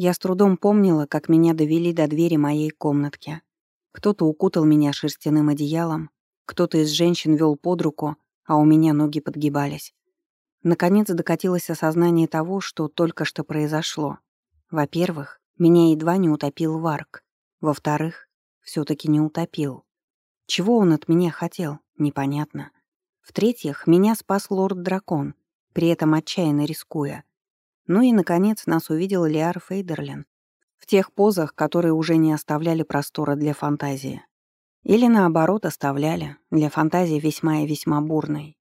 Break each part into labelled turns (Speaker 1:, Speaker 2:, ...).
Speaker 1: Я с трудом помнила, как меня довели до двери моей комнатки. Кто-то укутал меня шерстяным одеялом, кто-то из женщин вел под руку, а у меня ноги подгибались. Наконец докатилось осознание того, что только что произошло. Во-первых, меня едва не утопил Варк. Во-вторых, все таки не утопил. Чего он от меня хотел, непонятно. В-третьих, меня спас лорд-дракон, при этом отчаянно рискуя. Ну и, наконец, нас увидел Лиар Фейдерлин. В тех позах, которые уже не оставляли простора для фантазии. Или, наоборот, оставляли, для фантазии весьма и весьма бурной.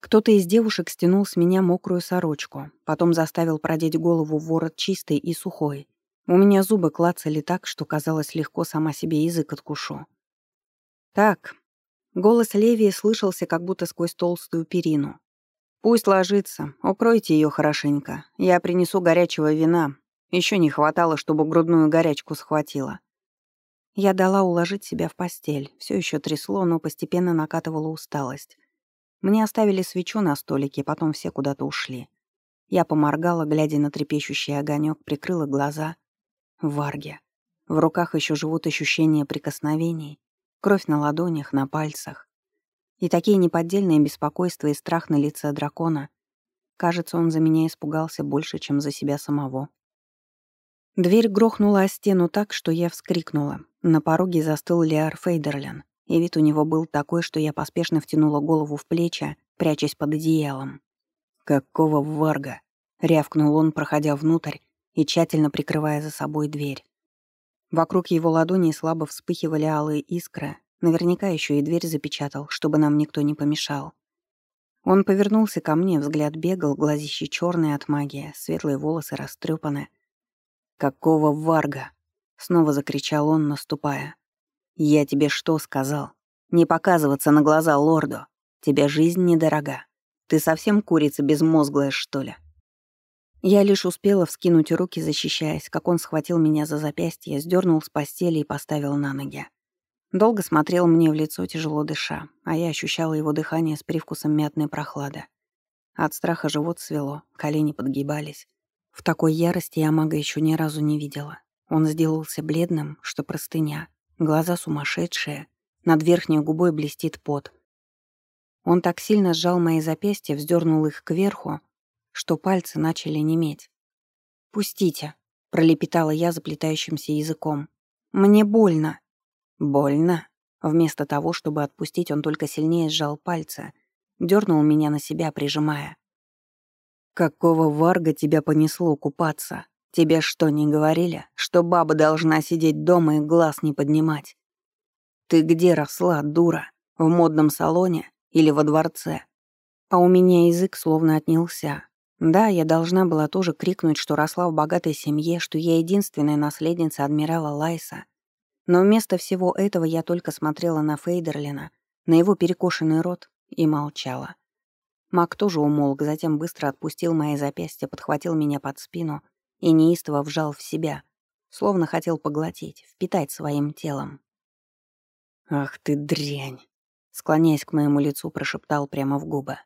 Speaker 1: Кто-то из девушек стянул с меня мокрую сорочку, потом заставил продеть голову в ворот чистой и сухой. У меня зубы клацали так, что казалось легко сама себе язык откушу. «Так». Голос Левии слышался как будто сквозь толстую перину. «Пусть ложится, укройте ее хорошенько. Я принесу горячего вина. Еще не хватало, чтобы грудную горячку схватила». Я дала уложить себя в постель. Все еще трясло, но постепенно накатывала усталость. Мне оставили свечу на столике, потом все куда-то ушли. Я поморгала, глядя на трепещущий огонек, прикрыла глаза. Варги. В руках еще живут ощущения прикосновений, кровь на ладонях, на пальцах. И такие неподдельные беспокойства и страх на лице дракона. Кажется, он за меня испугался больше, чем за себя самого. Дверь грохнула о стену так, что я вскрикнула. На пороге застыл Леар Фейдерлен, и вид у него был такой, что я поспешно втянула голову в плечи, прячась под одеялом. «Какого варга?» — рявкнул он, проходя внутрь и тщательно прикрывая за собой дверь. Вокруг его ладони слабо вспыхивали алые искры, Наверняка еще и дверь запечатал, чтобы нам никто не помешал. Он повернулся ко мне, взгляд бегал, глазищи черные от магии, светлые волосы растрепаны. «Какого варга?» — снова закричал он, наступая. «Я тебе что сказал? Не показываться на глаза лорду. Тебе жизнь недорога. Ты совсем курица безмозглая, что ли?» Я лишь успела вскинуть руки, защищаясь, как он схватил меня за запястье, сдернул с постели и поставил на ноги. Долго смотрел мне в лицо, тяжело дыша, а я ощущала его дыхание с привкусом мятной прохлады. От страха живот свело, колени подгибались. В такой ярости я мага еще ни разу не видела. Он сделался бледным, что простыня, глаза сумасшедшие, над верхней губой блестит пот. Он так сильно сжал мои запястья, вздернул их кверху, что пальцы начали неметь. «Пустите», — пролепетала я заплетающимся языком. «Мне больно». Больно. Вместо того, чтобы отпустить, он только сильнее сжал пальцы, дернул меня на себя, прижимая. «Какого варга тебя понесло купаться? Тебе что, не говорили, что баба должна сидеть дома и глаз не поднимать? Ты где росла, дура? В модном салоне или во дворце?» А у меня язык словно отнялся. Да, я должна была тоже крикнуть, что росла в богатой семье, что я единственная наследница адмирала Лайса — но вместо всего этого я только смотрела на Фейдерлина, на его перекошенный рот и молчала. Мак тоже умолк, затем быстро отпустил мои запястья, подхватил меня под спину и неистово вжал в себя, словно хотел поглотить, впитать своим телом. «Ах ты дрянь!» — склоняясь к моему лицу, прошептал прямо в губы.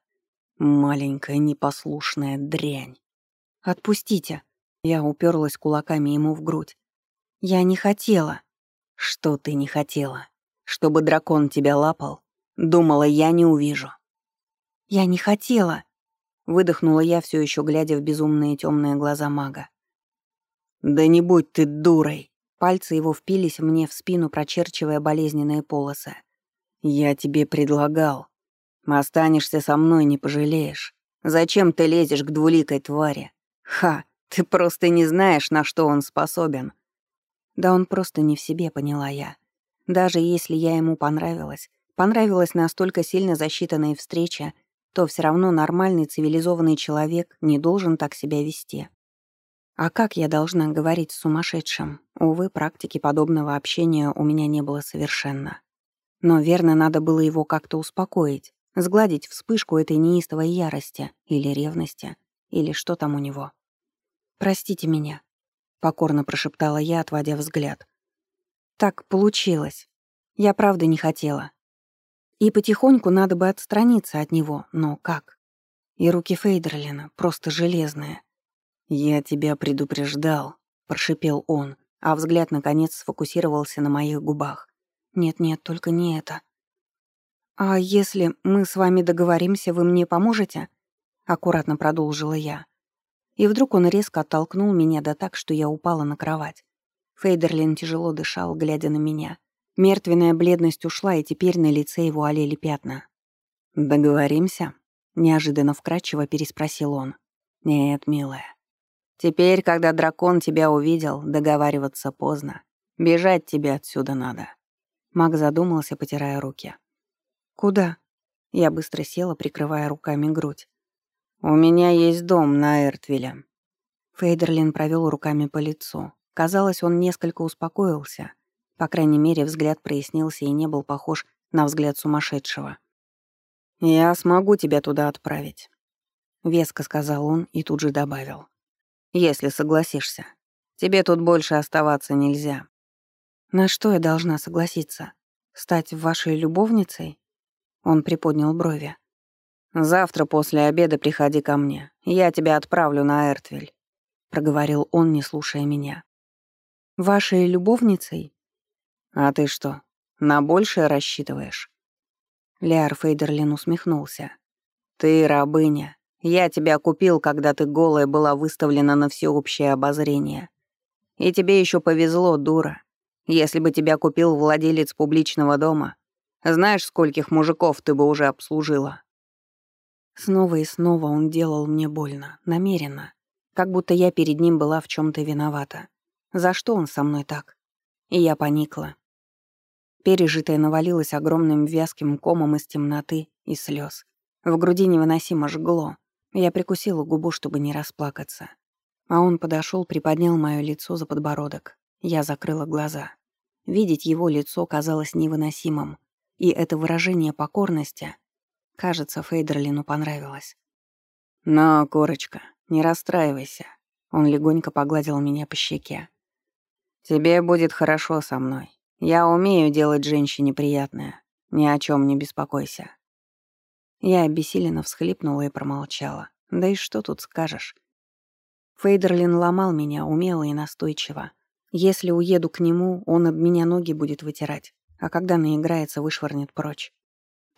Speaker 1: «Маленькая непослушная дрянь!» «Отпустите!» — я уперлась кулаками ему в грудь. «Я не хотела!» «Что ты не хотела? Чтобы дракон тебя лапал? Думала, я не увижу». «Я не хотела», — выдохнула я, все еще глядя в безумные темные глаза мага. «Да не будь ты дурой!» Пальцы его впились мне в спину, прочерчивая болезненные полосы. «Я тебе предлагал. Останешься со мной, не пожалеешь. Зачем ты лезешь к двуликой твари? Ха, ты просто не знаешь, на что он способен. Да он просто не в себе, поняла я. Даже если я ему понравилась, понравилась настолько сильно засчитанная встреча, то все равно нормальный цивилизованный человек не должен так себя вести. А как я должна говорить с сумасшедшим? Увы, практики подобного общения у меня не было совершенно. Но верно, надо было его как-то успокоить, сгладить вспышку этой неистовой ярости или ревности, или что там у него. «Простите меня», — покорно прошептала я, отводя взгляд. «Так получилось. Я правда не хотела. И потихоньку надо бы отстраниться от него, но как? И руки Фейдерлина просто железные. Я тебя предупреждал. прошипел он, а взгляд наконец сфокусировался на моих губах. «Нет-нет, только не это». «А если мы с вами договоримся, вы мне поможете?» Аккуратно продолжила я. И вдруг он резко оттолкнул меня да так, что я упала на кровать. Фейдерлин тяжело дышал, глядя на меня. Мертвенная бледность ушла, и теперь на лице его олели пятна. «Договоримся?» — неожиданно вкратчиво переспросил он. «Нет, милая. Теперь, когда дракон тебя увидел, договариваться поздно. Бежать тебе отсюда надо». Маг задумался, потирая руки. «Куда?» Я быстро села, прикрывая руками грудь. «У меня есть дом на Эртвиле». Фейдерлин провел руками по лицу. Казалось, он несколько успокоился. По крайней мере, взгляд прояснился и не был похож на взгляд сумасшедшего. «Я смогу тебя туда отправить», — веско сказал он и тут же добавил. «Если согласишься. Тебе тут больше оставаться нельзя». «На что я должна согласиться? Стать вашей любовницей?» Он приподнял брови. «Завтра после обеда приходи ко мне. Я тебя отправлю на Эртвиль», — проговорил он, не слушая меня. «Вашей любовницей?» «А ты что, на большее рассчитываешь?» Ляр Фейдерлин усмехнулся. «Ты рабыня. Я тебя купил, когда ты голая была выставлена на всеобщее обозрение. И тебе еще повезло, дура. Если бы тебя купил владелец публичного дома, знаешь, скольких мужиков ты бы уже обслужила?» Снова и снова он делал мне больно, намеренно, как будто я перед ним была в чем то виновата. За что он со мной так? И я поникла. Пережитое навалилось огромным вязким комом из темноты и слез. В груди невыносимо жгло. Я прикусила губу, чтобы не расплакаться. А он подошел, приподнял мое лицо за подбородок. Я закрыла глаза. Видеть его лицо казалось невыносимым. И это выражение покорности, кажется, Фейдерлину понравилось. «Но, корочка, не расстраивайся». Он легонько погладил меня по щеке. «Тебе будет хорошо со мной. Я умею делать женщине приятное. Ни о чем не беспокойся». Я обессиленно всхлипнула и промолчала. Да и что тут скажешь? Фейдерлин ломал меня умело и настойчиво. Если уеду к нему, он об меня ноги будет вытирать, а когда наиграется, вышвырнет прочь.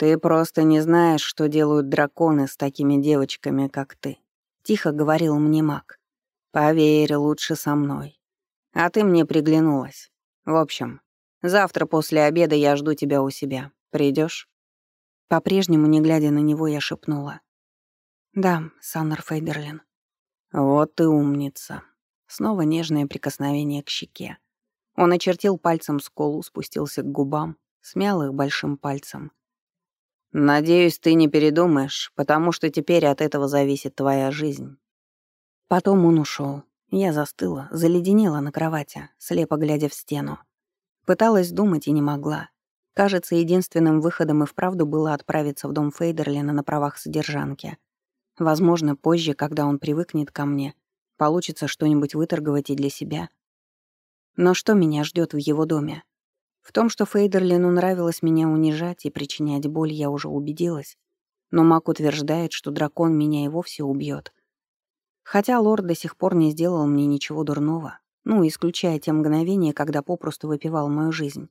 Speaker 1: «Ты просто не знаешь, что делают драконы с такими девочками, как ты», — тихо говорил мне маг. «Поверь, лучше со мной. А ты мне приглянулась. В общем, завтра после обеда я жду тебя у себя. Придешь? По-прежнему, не глядя на него, я шепнула. «Да, Саннер Фейдерлин». «Вот ты умница». Снова нежное прикосновение к щеке. Он очертил пальцем сколу, спустился к губам, смял их большим пальцем. «Надеюсь, ты не передумаешь, потому что теперь от этого зависит твоя жизнь». Потом он ушел. Я застыла, заледенела на кровати, слепо глядя в стену. Пыталась думать и не могла. Кажется, единственным выходом и вправду было отправиться в дом Фейдерлина на правах содержанки. Возможно, позже, когда он привыкнет ко мне, получится что-нибудь выторговать и для себя. Но что меня ждет в его доме? В том, что Фейдерлину нравилось меня унижать и причинять боль, я уже убедилась. Но Мак утверждает, что дракон меня и вовсе убьет. Хотя лорд до сих пор не сделал мне ничего дурного, ну, исключая те мгновения, когда попросту выпивал мою жизнь.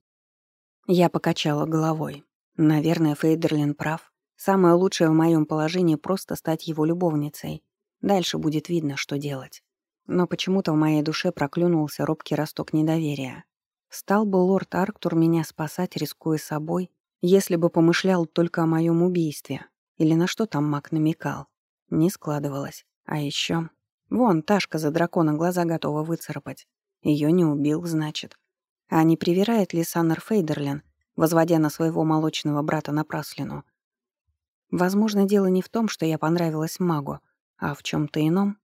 Speaker 1: Я покачала головой. Наверное, Фейдерлин прав. Самое лучшее в моем положении — просто стать его любовницей. Дальше будет видно, что делать. Но почему-то в моей душе проклюнулся робкий росток недоверия. Стал бы лорд Арктур меня спасать, рискуя собой, если бы помышлял только о моем убийстве? Или на что там маг намекал? Не складывалось. А еще, Вон, Ташка за дракона глаза готова выцарапать. Ее не убил, значит. А не привирает ли Саннер Фейдерлин, возводя на своего молочного брата напраслину? Возможно, дело не в том, что я понравилась магу, а в чем то ином.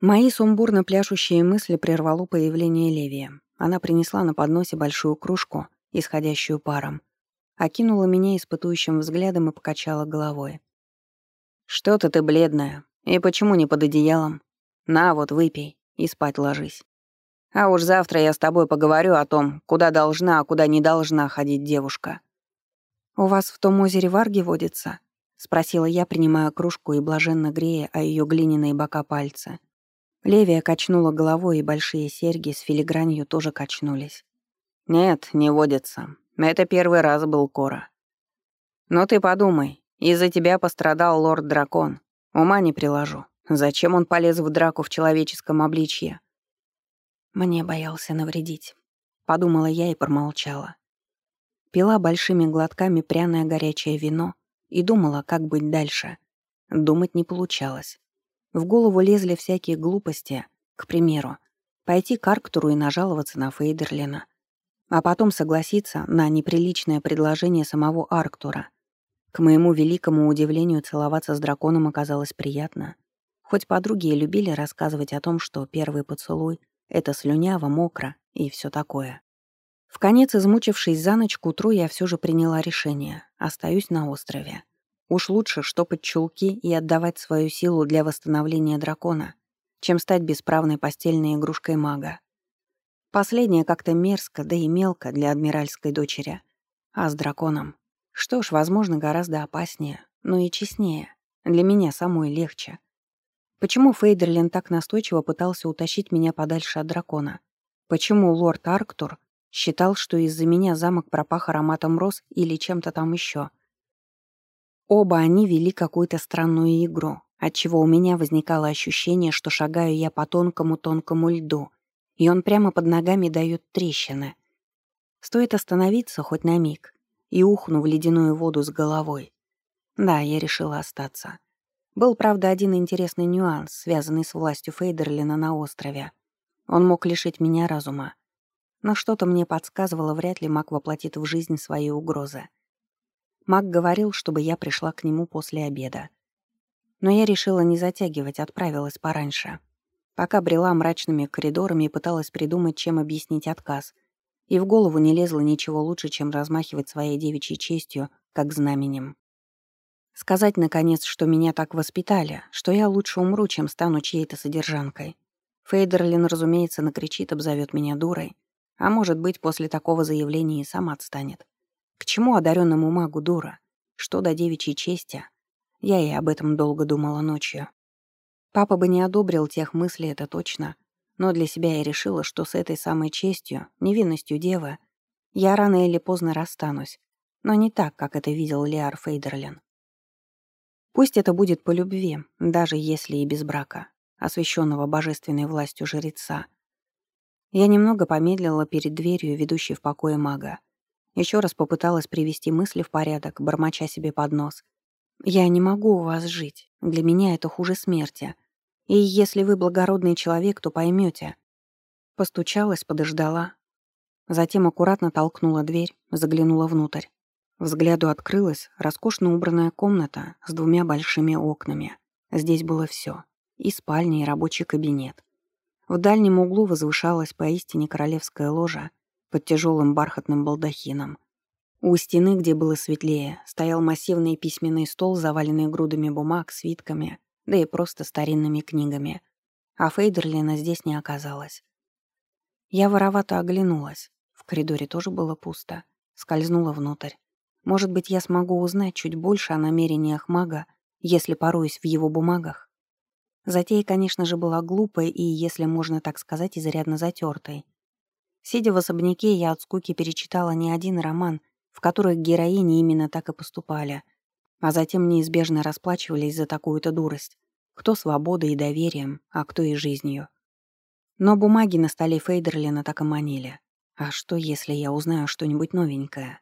Speaker 1: Мои сумбурно пляшущие мысли прервало появление Левия. Она принесла на подносе большую кружку, исходящую паром, окинула меня испытующим взглядом и покачала головой. «Что-то ты бледная», и почему не под одеялом? На, вот выпей и спать ложись. А уж завтра я с тобой поговорю о том, куда должна, а куда не должна ходить девушка. «У вас в том озере варги водится?» — спросила я, принимая кружку и блаженно грея о ее глиняные бока пальцы. Левия качнула головой, и большие серьги с филигранью тоже качнулись.
Speaker 2: «Нет, не водится. Это первый раз был Кора. Но ты подумай, из-за тебя пострадал лорд-дракон. Ума не приложу. Зачем он полез в драку в человеческом обличье?
Speaker 1: Мне боялся навредить. Подумала я и промолчала. Пила большими глотками пряное горячее вино и думала, как быть дальше. Думать не получалось. В голову лезли всякие глупости, к примеру, пойти к Арктуру и нажаловаться на Фейдерлина, а потом согласиться на неприличное предложение самого Арктура. К моему великому удивлению, целоваться с драконом оказалось приятно. Хоть подруги и любили рассказывать о том, что первый поцелуй — это слюняво, мокро и все такое. В конец, измучившись за ночь, к утру я все же приняла решение — остаюсь на острове. Уж лучше штопать чулки и отдавать свою силу для восстановления дракона, чем стать бесправной постельной игрушкой мага. Последнее как-то мерзко, да и мелко для адмиральской дочери. А с драконом? Что ж, возможно, гораздо опаснее, но и честнее. Для меня самой легче — Почему Фейдерлин так настойчиво пытался утащить меня подальше от дракона? Почему лорд Арктур считал, что из-за меня замок пропах ароматом роз или чем-то там еще? Оба они вели какую-то странную игру, отчего у меня возникало ощущение, что шагаю я по тонкому-тонкому льду, и он прямо под ногами дает трещины. Стоит остановиться хоть на миг и ухну в ледяную воду с головой. Да, я решила остаться. Был, правда, один интересный нюанс, связанный с властью Фейдерлина на острове. Он мог лишить меня разума. Но что-то мне подсказывало, вряд ли маг воплотит в жизнь свои угрозы. Маг говорил, чтобы я пришла к нему после обеда. Но я решила не затягивать, отправилась пораньше. Пока брела мрачными коридорами и пыталась придумать, чем объяснить отказ. И в голову не лезло ничего лучше, чем размахивать своей девичьей честью, как знаменем. Сказать, наконец, что меня так воспитали, что я лучше умру, чем стану чьей-то содержанкой. Фейдерлин, разумеется, накричит, обзовет меня дурой. А может быть, после такого заявления и сам отстанет. К чему одаренному магу дура? Что до девичьей чести? Я и об этом долго думала ночью. Папа бы не одобрил тех мыслей, это точно. Но для себя я решила, что с этой самой честью, невинностью девы, я рано или поздно расстанусь. Но не так, как это видел Лиар Фейдерлин. Пусть это будет по любви, даже если и без брака, освященного божественной властью жреца. Я немного помедлила перед дверью, ведущей в покое мага. Еще раз попыталась привести мысли в порядок, бормоча себе под нос. «Я не могу у вас жить. Для меня это хуже смерти. И если вы благородный человек, то поймете. Постучалась, подождала. Затем аккуратно толкнула дверь, заглянула внутрь. Взгляду открылась роскошно убранная комната с двумя большими окнами. Здесь было все: И спальня, и рабочий кабинет. В дальнем углу возвышалась поистине королевская ложа под тяжелым бархатным балдахином. У стены, где было светлее, стоял массивный письменный стол, заваленный грудами бумаг, свитками, да и просто старинными книгами. А Фейдерлина здесь не оказалось. Я воровато оглянулась. В коридоре тоже было пусто. Скользнула внутрь. Может быть, я смогу узнать чуть больше о намерениях мага, если пороюсь в его бумагах. Затея, конечно же, была глупой и, если можно так сказать, изрядно затертой. Сидя в особняке, я от скуки перечитала не один роман, в которых героини именно так и поступали, а затем неизбежно расплачивались за такую-то дурость. Кто свободой и доверием, а кто и жизнью. Но бумаги на столе Фейдерлина так и манили. А что, если я узнаю что-нибудь новенькое?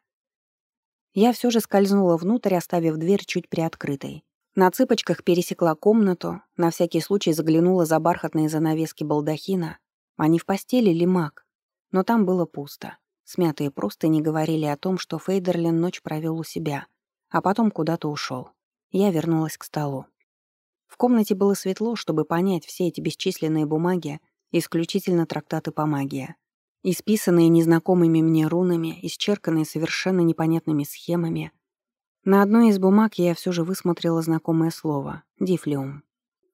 Speaker 1: Я все же скользнула внутрь, оставив дверь чуть приоткрытой. На цыпочках пересекла комнату, на всякий случай заглянула за бархатные занавески балдахина. А не в постели ли маг? Но там было пусто. Смятые простыни говорили о том, что Фейдерлин ночь провел у себя, а потом куда-то ушел. Я вернулась к столу. В комнате было светло, чтобы понять все эти бесчисленные бумаги, исключительно трактаты по магии. Исписанные незнакомыми мне рунами, исчерканные совершенно непонятными схемами. На одной из бумаг я все же высмотрела знакомое слово — дифлиум.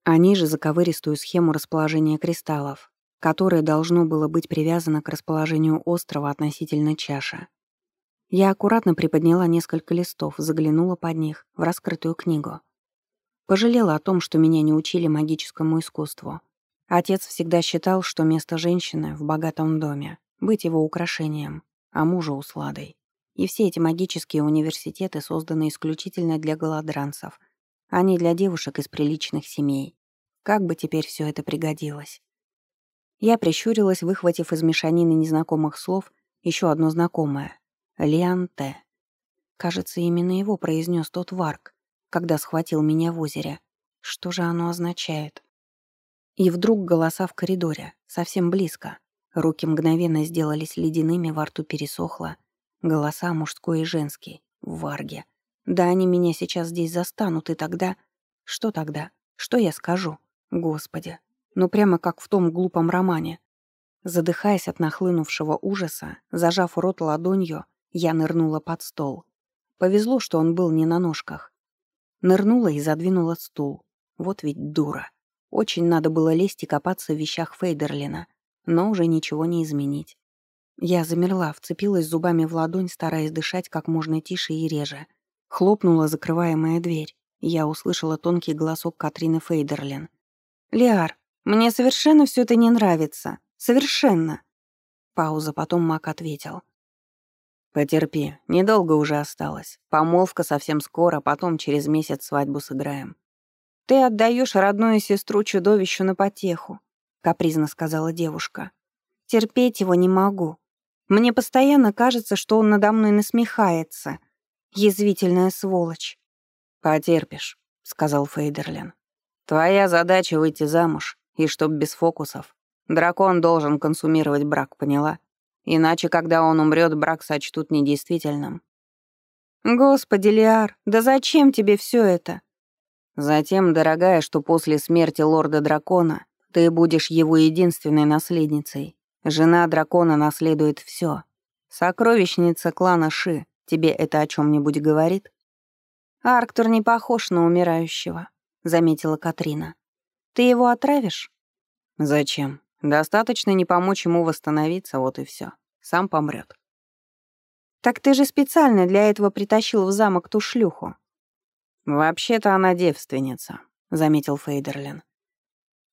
Speaker 1: А ниже заковыристую схему расположения кристаллов, которое должно было быть привязано к расположению острова относительно чаши. Я аккуратно приподняла несколько листов, заглянула под них в раскрытую книгу. Пожалела о том, что меня не учили магическому искусству. Отец всегда считал, что место женщины в богатом доме, быть его украшением, а мужа усладой. И все эти магические университеты созданы исключительно для голодранцев, а не для девушек из приличных семей. Как бы теперь все это пригодилось? Я прищурилась, выхватив из мешанины незнакомых слов еще одно знакомое — Лианте. Кажется, именно его произнес тот варк, когда схватил меня в озере. Что же оно означает? И вдруг голоса в коридоре, совсем близко. Руки мгновенно сделались ледяными, во рту пересохло. Голоса мужской и женский, в варге. Да они меня сейчас здесь застанут, и тогда... Что тогда? Что я скажу? Господи. Ну прямо как в том глупом романе. Задыхаясь от нахлынувшего ужаса, зажав рот ладонью, я нырнула под стол. Повезло, что он был не на ножках. Нырнула и задвинула стул. Вот ведь дура. Очень надо было лезть и копаться в вещах Фейдерлина, но уже ничего не изменить. Я замерла, вцепилась зубами в ладонь, стараясь дышать как можно тише и реже. Хлопнула закрываемая дверь. Я услышала тонкий голосок Катрины Фейдерлин. «Лиар, мне совершенно все это не нравится. Совершенно!» Пауза, потом Мак ответил.
Speaker 2: «Потерпи, недолго уже осталось. Помолвка совсем скоро, потом через месяц свадьбу сыграем».
Speaker 1: «Ты отдаешь родную сестру чудовищу на потеху», — капризно сказала девушка. «Терпеть его не могу. Мне постоянно кажется, что он надо мной насмехается. Язвительная сволочь».
Speaker 2: «Потерпишь», — сказал Фейдерлин. «Твоя задача — выйти замуж, и чтоб без фокусов. Дракон должен консумировать брак, поняла?» Иначе, когда он умрет, брак сочтут недействительным.
Speaker 1: Господи, Лиар, да зачем тебе все это?
Speaker 2: Затем, дорогая, что после смерти лорда-дракона ты будешь его единственной наследницей. Жена дракона наследует все. Сокровищница клана Ши. Тебе это о чем нибудь говорит?
Speaker 1: Арктур не похож на умирающего, заметила Катрина. Ты его отравишь?
Speaker 2: Зачем? Достаточно не помочь ему восстановиться, вот и все. Сам помрет.
Speaker 1: «Так ты же специально для этого притащил в замок ту шлюху».
Speaker 2: «Вообще-то она девственница», — заметил Фейдерлин.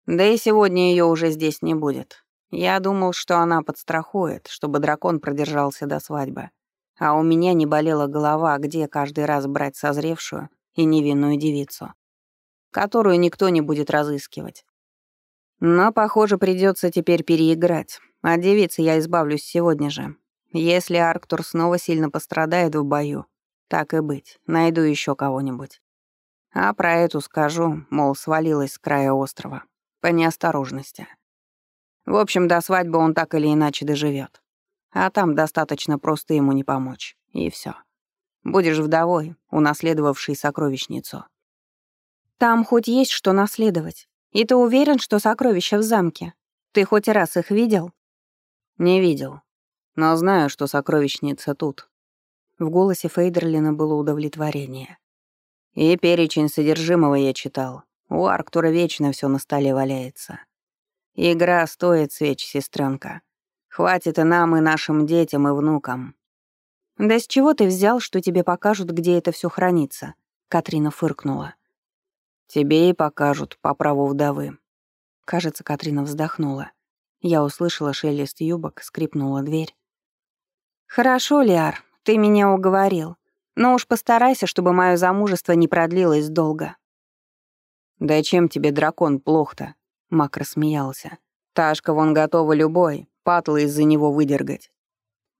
Speaker 2: «Да и сегодня ее уже здесь не будет. Я думал, что она подстрахует, чтобы дракон продержался до свадьбы. А у меня не болела голова, где каждый раз брать созревшую и невинную девицу, которую никто не будет разыскивать. Но, похоже, придется теперь переиграть. От девицы я избавлюсь сегодня же. Если Арктур снова сильно пострадает в бою, так и быть, найду еще кого-нибудь. А про эту скажу, мол, свалилась с края острова. По неосторожности. В общем, до свадьбы он так или иначе доживет. А там достаточно просто ему не помочь. И все. Будешь вдовой, унаследовавшей сокровищницу.
Speaker 1: Там хоть есть что наследовать. И ты уверен, что сокровища в замке? Ты хоть раз их видел?»
Speaker 2: «Не видел. Но знаю, что сокровищница тут». В голосе Фейдерлина было удовлетворение. «И перечень содержимого я читал. У Арктура вечно все на столе валяется. Игра стоит свеч, сестренка. Хватит и нам, и нашим детям, и внукам».
Speaker 1: «Да с чего ты взял, что тебе покажут, где это все хранится?» Катрина фыркнула.
Speaker 2: Тебе и покажут по праву вдовы».
Speaker 1: Кажется, Катрина вздохнула. Я услышала шелест юбок, скрипнула дверь. «Хорошо, Лиар, ты меня уговорил. Но уж постарайся, чтобы мое замужество не продлилось долго».
Speaker 2: «Да чем тебе дракон плохо-то?» Мак рассмеялся. «Ташка вон готова любой, патлы из-за него выдергать».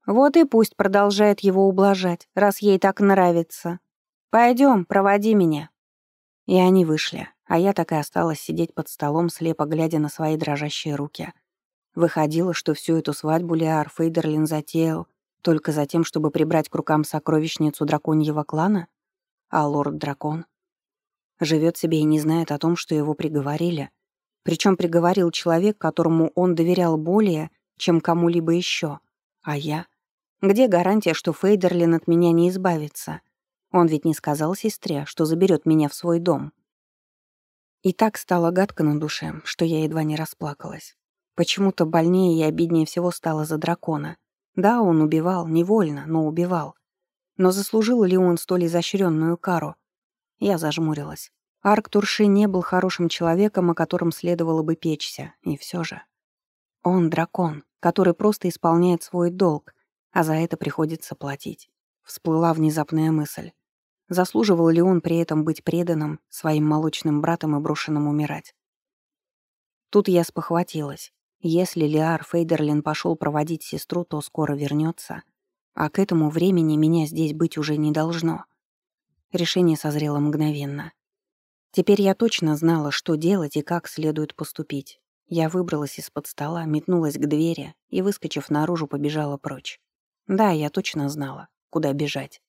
Speaker 1: «Вот и пусть продолжает его ублажать, раз ей так нравится. Пойдем, проводи меня». И они вышли, а я так и осталась сидеть под столом, слепо глядя на свои дрожащие руки. Выходило, что всю эту свадьбу Леар Фейдерлин затеял только за тем, чтобы прибрать к рукам сокровищницу драконьего клана? А лорд-дракон? Живет себе и не знает о том, что его приговорили. Причем приговорил человек, которому он доверял более, чем кому-либо еще. А я? Где гарантия, что Фейдерлин от меня не избавится? Он ведь не сказал сестре, что заберет меня в свой дом. И так стало гадко на душе, что я едва не расплакалась. Почему-то больнее и обиднее всего стало за дракона. Да, он убивал, невольно, но убивал. Но заслужил ли он столь изощренную кару? Я зажмурилась. Арктурши не был хорошим человеком, о котором следовало бы печься, и все же. Он дракон, который просто исполняет свой долг, а за это приходится платить. Всплыла внезапная мысль. Заслуживал ли он при этом быть преданным своим молочным братом и брошенным умирать? Тут я спохватилась. Если Лиар Фейдерлин пошел проводить сестру, то скоро вернется, а к этому времени меня здесь быть уже не должно. Решение созрело мгновенно. Теперь я точно знала, что делать и как следует поступить. Я выбралась из-под стола, метнулась к двери и, выскочив наружу, побежала прочь. Да, я точно знала, куда бежать.